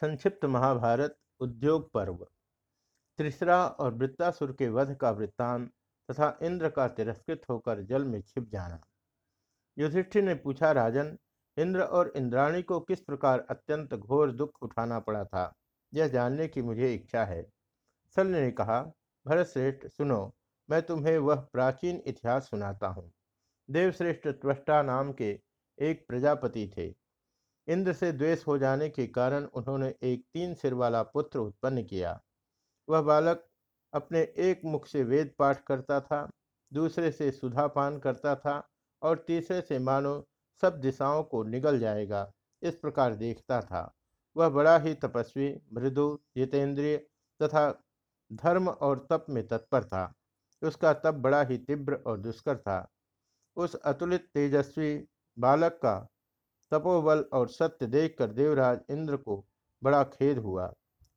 संक्षिप्त महाभारत उद्योग पर्व। त्रिसरा और वृत्तासुर के वध का वृत्तांत तथा इंद्र का तिरस्कृत होकर जल में छिप जाना। युधिष्ठिर ने पूछा, राजन, इंद्र और इंद्राणी को किस प्रकार अत्यंत घोर दुख उठाना पड़ा था? यह जानने की मुझे इच्छा है। शल्य ने कहा, भरतश्रेष्ठ, सुनो, मैं तुम्हें वह प्राचीन इतिहास सुनाता हूँ। देवश्रेष्ठ त्वष्टा नाम के एक प्रजापति थे। इंद्र से द्वेष हो जाने के कारण उन्होंने एक तीन सिर वाला पुत्र उत्पन्न किया। वह बालक अपने एक मुख से वेद पाठ करता था, दूसरे से सुधा पान करता था और तीसरे से मानो सब दिशाओं को निगल जाएगा, इस प्रकार देखता था। वह बड़ा ही तपस्वी, मृदु, जितेंद्रिय तथा धर्म और तप में तत्पर था। उसका तप बड़ा ही तीव्र और दुष्कर था। उस अतुलित तेजस्वी बालक का तपोबल और सत्य देखकर देवराज इंद्र को बड़ा खेद हुआ।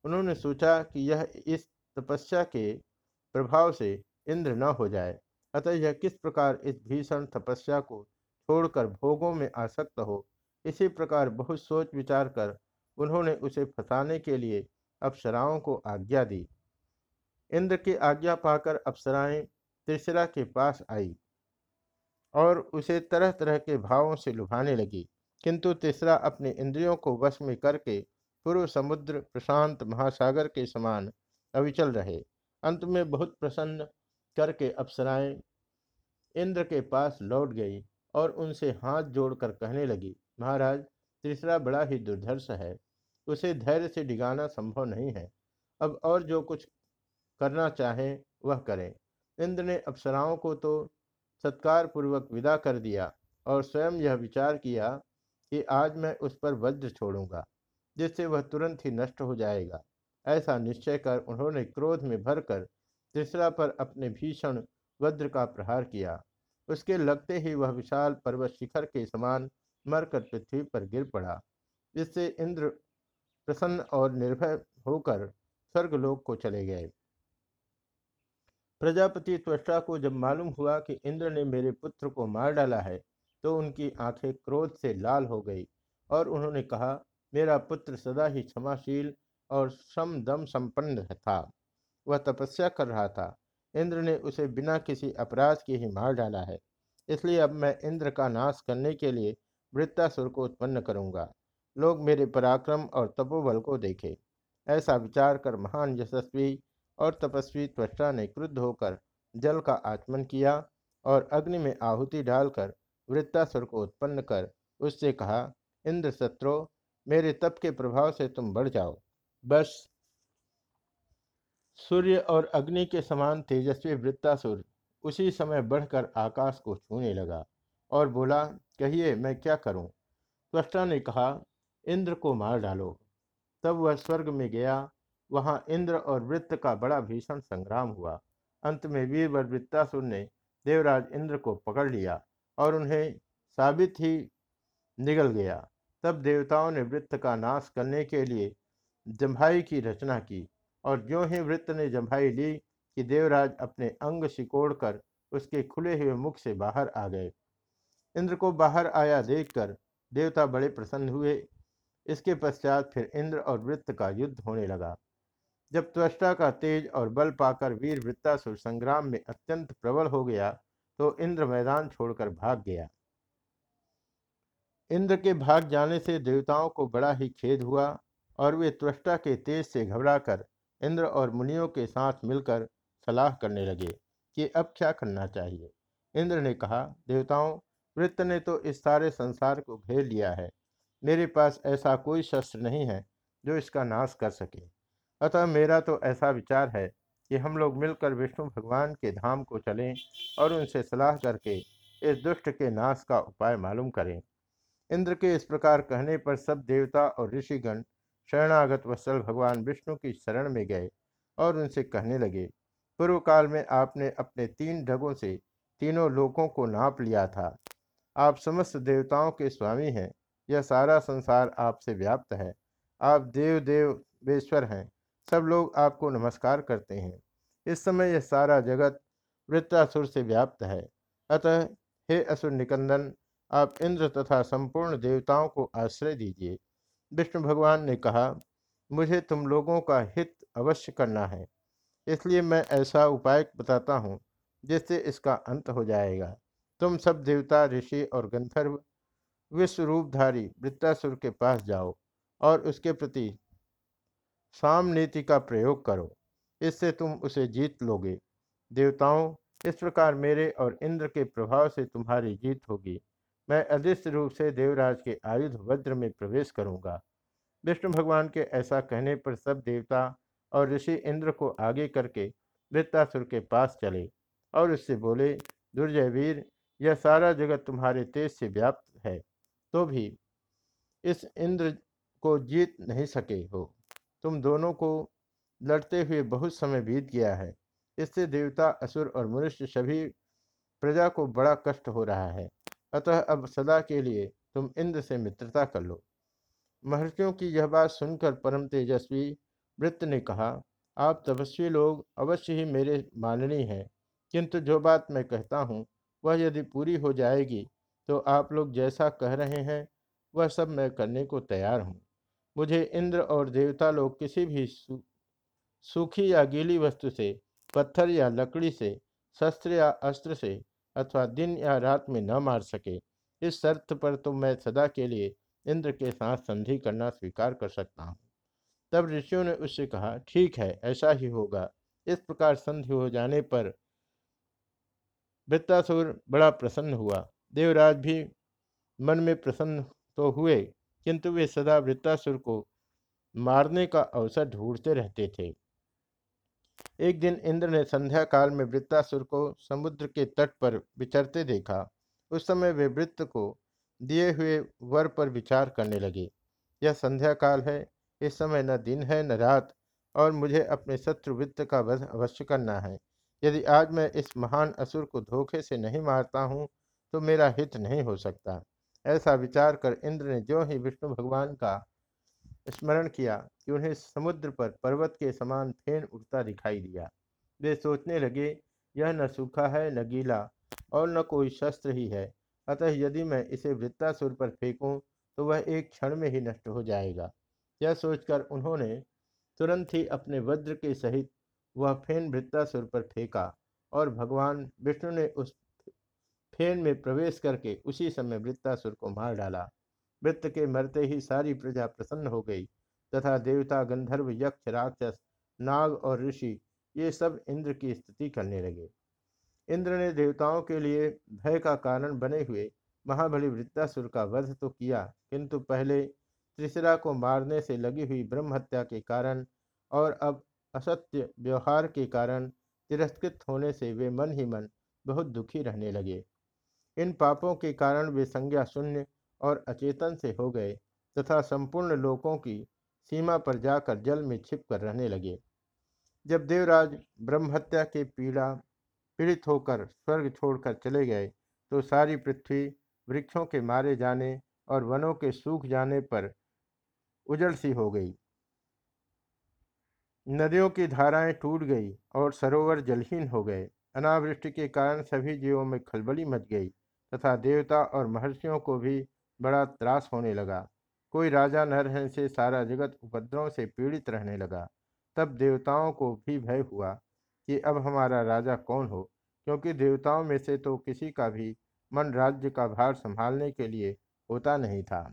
उन्होंने सोचा कि यह इस तपस्या के प्रभाव से इंद्र न हो जाए। अतः यह किस प्रकार इस भीषण तपस्या को छोड़कर भोगों में आसक्त हो, इसी प्रकार बहुत सोच विचार कर उन्होंने उसे फंसाने के लिए अप्सराओं को आज्ञा दी। इंद्र की आज्ञा पाकर अप्सराएँ त्रिशरा के पास आई और उसे तरह तरह के भावों से लुभाने लगी। किंतु तीसरा अपने इंद्रियों को वश में करके पूर्व समुद्र, प्रशांत महासागर के समान अविचल रहे। अंत में बहुत प्रसन्न करके अप्सराएँ इंद्र के पास लौट गई और उनसे हाथ जोड़कर कहने लगी, महाराज, तीसरा बड़ा ही दुर्धर्ष है। उसे धैर्य से डिगाना संभव नहीं है। अब और जो कुछ करना चाहे वह करें। इंद्र ने अप्सराओं को तो सत्कार पूर्वक विदा कर दिया और स्वयं यह विचार किया कि आज मैं उस पर वज्र छोड़ूँगा, जिससे वह तुरंत ही नष्ट हो जाएगा। ऐसा निश्चय कर उन्होंने क्रोध में भरकर तीसरा पर अपने भीषण वज्र का प्रहार किया। उसके लगते ही वह विशाल पर्वत शिखर के समान मरकर पृथ्वी पर गिर पड़ा, जिससे इंद्र प्रसन्न और निर्भय होकर स्वर्गलोक को चले गए। प्रजापति त्वष्टा को जब मालूम हुआ कि इंद्र ने मेरे पुत्र को मार डाला है तो उनकी आँखें क्रोध से लाल हो गई और उन्होंने कहा, मेरा पुत्र सदा ही क्षमाशील और सम दम संपन्न था। वह तपस्या कर रहा था। इंद्र ने उसे बिना किसी अपराध के ही मार डाला है। इसलिए अब मैं इंद्र का नाश करने के लिए वृत्तासुर को उत्पन्न करूँगा। लोग मेरे पराक्रम और तपोबल को देखे ऐसा विचार कर महान यशस्वी और तपस्वी त्वष्टा ने क्रुद्ध होकर जल का आचमन किया और अग्नि में आहुति डालकर वृत्तासुर को उत्पन्न कर उससे कहा इंद्र शत्रु मेरे तप के प्रभाव से तुम बढ़ जाओ। बस। सूर्य और अग्नि के समान तेजस्वी वृत्तासुर उसी समय बढ़कर आकाश को छूने लगा और बोला, कहिए, मैं क्या करूँ? त्वष्टा ने कहा, इंद्र को मार डालो। तब वह स्वर्ग में गया। वहाँ इंद्र और वृत्त का बड़ा भीषण संग्राम हुआ। अंत में वीरवर वृत्तासुर ने देवराज इंद्र को पकड़ लिया। और उन्हें साबित ही निगल गया। तब देवताओं ने वृत्त का नाश करने के लिए जम्भाई की रचना की और जो ही वृत्त ने जम्भाई ली कि देवराज अपने अंग सिकोड़ कर उसके खुले हुए मुख से बाहर आ गए। इंद्र को बाहर आया देखकर देवता बड़े प्रसन्न हुए। इसके पश्चात फिर इंद्र और वृत्त का युद्ध होने लगा। जब त्वष्टा का तेज और बल पाकर वीर वृत्तासुर संग्राम में अत्यंत प्रबल हो गया तो इंद्र मैदान छोड़कर भाग गया। इंद्र के भाग जाने से देवताओं को बड़ा ही खेद हुआ और वे त्वष्टा के तेज से घबराकर इंद्र और मुनियों के साथ मिलकर सलाह करने लगे कि अब क्या करना चाहिए। इंद्र ने कहा, देवताओं, वृत्त ने तो इस सारे संसार को घेर लिया है। मेरे पास ऐसा कोई शस्त्र नहीं है जो इसका नाश कर सके। अतः मेरा तो ऐसा विचार है कि हम लोग मिलकर विष्णु भगवान के धाम को चलें और उनसे सलाह करके इस दुष्ट के नाश का उपाय मालूम करें। इंद्र के इस प्रकार कहने पर सब देवता और ऋषिगण शरणागत वत्सल भगवान विष्णु की शरण में गए और उनसे कहने लगे, पूर्व काल में आपने अपने तीन ढगों से तीनों लोकों को नाप लिया था। आप समस्त देवताओं के स्वामी हैं। यह सारा संसार आपसे व्याप्त है। आप देव देवेश्वर हैं। सब लोग आपको नमस्कार करते हैं। इस समय यह सारा जगत वृत्तासुर से व्याप्त है। अतः, हे असुर निकंदन, आप इंद्र तथा संपूर्ण देवताओं को आश्रय दीजिए। विष्णु भगवान ने कहा, मुझे तुम लोगों का हित अवश्य करना है। इसलिए मैं ऐसा उपाय बताता हूँ, जिससे इसका अंत हो जाएगा। तुम सब देवता, ऋषि और गंधर्व विश्व रूपधारी वृत्तासुर के पास जाओ और उसके प्रति साम नीति का प्रयोग करो। इससे तुम उसे जीत लोगे। देवताओं, इस प्रकार मेरे और इंद्र के प्रभाव से तुम्हारी जीत होगी। मैं अदृश्य रूप से देवराज के आयुध वज्र में प्रवेश करूँगा। विष्णु भगवान के ऐसा कहने पर सब देवता और ऋषि इंद्र को आगे करके वृत्तासुर के पास चले और उससे बोले, दुर्जय वीर, यह सारा जगत तुम्हारे तेज से व्याप्त है। तो भी इस इंद्र को जीत नहीं सके हो। तुम दोनों को लड़ते हुए बहुत समय बीत गया है। इससे देवता, असुर और मनुष्य सभी प्रजा को बड़ा कष्ट हो रहा है। अतः अब सदा के लिए तुम इंद्र से मित्रता कर लो। महर्षियों की यह बात सुनकर परम तेजस्वी वृत्त ने कहा, आप तपस्वी लोग अवश्य ही मेरे माननीय हैं। किंतु जो बात मैं कहता हूँ, वह यदि पूरी हो जाएगी तो आप लोग जैसा कह रहे हैं, वह सब मैं करने को तैयार हूँ। मुझे इंद्र और देवता लोग किसी भी सूखी या गीली वस्तु से, पत्थर या लकड़ी से, शस्त्र या अस्त्र से, अथवा दिन या रात में न मार सके। इस शर्त पर तो मैं सदा के लिए इंद्र के साथ संधि करना स्वीकार कर सकता हूँ। तब ऋषियों ने उससे कहा, ठीक है, ऐसा ही होगा। इस प्रकार संधि हो जाने पर वृत्तासुर बड़ा प्रसन्न हुआ। देवराज भी मन में प्रसन्न तो हुए। किंतु वे सदा वृत्तासुर को मारने का अवसर ढूंढते रहते थे। एक दिन इंद्र ने संध्या काल में वृत्तासुर को समुद्र के तट पर विचरते देखा। उस समय वे वृत्त को दिए हुए वर पर विचार करने लगे। यह संध्या काल है, इस समय न दिन है, न रात, और मुझे अपने शत्रु वृत्त का वध अवश्य करना है। यदि आज मैं इस महान असुर को धोखे से नहीं मारता हूँ तो मेरा हित नहीं हो सकता। ऐसा विचार कर इंद्र ने जो ही विष्णु भगवान का स्मरण किया कि उन्हें समुद्र पर पर्वत के समान फेन उठता दिखाई दिया। वे सोचने लगे, यह न सूखा है, न गीला और न कोई शस्त्र ही है। अतः यदि मैं इसे वृत्तासुर पर फेंकूं तो वह एक क्षण में ही नष्ट हो जाएगा। यह सोचकर उन्होंने तुरंत ही अपने वज्र के सहित वह फेन वृत्तासुर पर फेंका और भगवान विष्णु ने उस फेन में प्रवेश करके उसी समय वृत्तासुर को मार डाला। वृत्त के मरते ही सारी प्रजा प्रसन्न हो गई तथा देवता, गंधर्व, यक्ष, राक्षस, नाग और ऋषि, ये सब इंद्र की स्तुति करने लगे। इंद्र ने देवताओं के लिए भय का कारण बने हुए महाबली वृत्तासुर का वध तो किया, किंतु पहले त्रिशरा को मारने से लगी हुई ब्रह्म हत्या के कारण और अब असत्य व्यवहार के कारण तिरस्कृत होने से वे मन ही मन बहुत दुखी रहने लगे। इन पापों के कारण वे संज्ञा शून्य और अचेतन से हो गए तथा संपूर्ण लोकों की सीमा पर जाकर जल में छिप कर रहने लगे। जब देवराज ब्रह्महत्या के पीड़ा, पीड़ित होकर स्वर्ग छोड़कर चले गए तो सारी पृथ्वी वृक्षों के मारे जाने और वनों के सूख जाने पर उजड़ सी हो गई। नदियों की धाराएँ टूट गई और सरोवर जलहीन हो गए। अनावृष्टि के कारण सभी जीवों में खलबली मच गई। तथा देवता और महर्षियों को भी बड़ा त्रास होने लगा। कोई राजा न रहने से सारा जगत उपद्रव से पीड़ित रहने लगा। तब देवताओं को भी भय हुआ कि अब हमारा राजा कौन हो? क्योंकि देवताओं में से तो किसी का भी मन राज्य का भार संभालने के लिए होता नहीं था।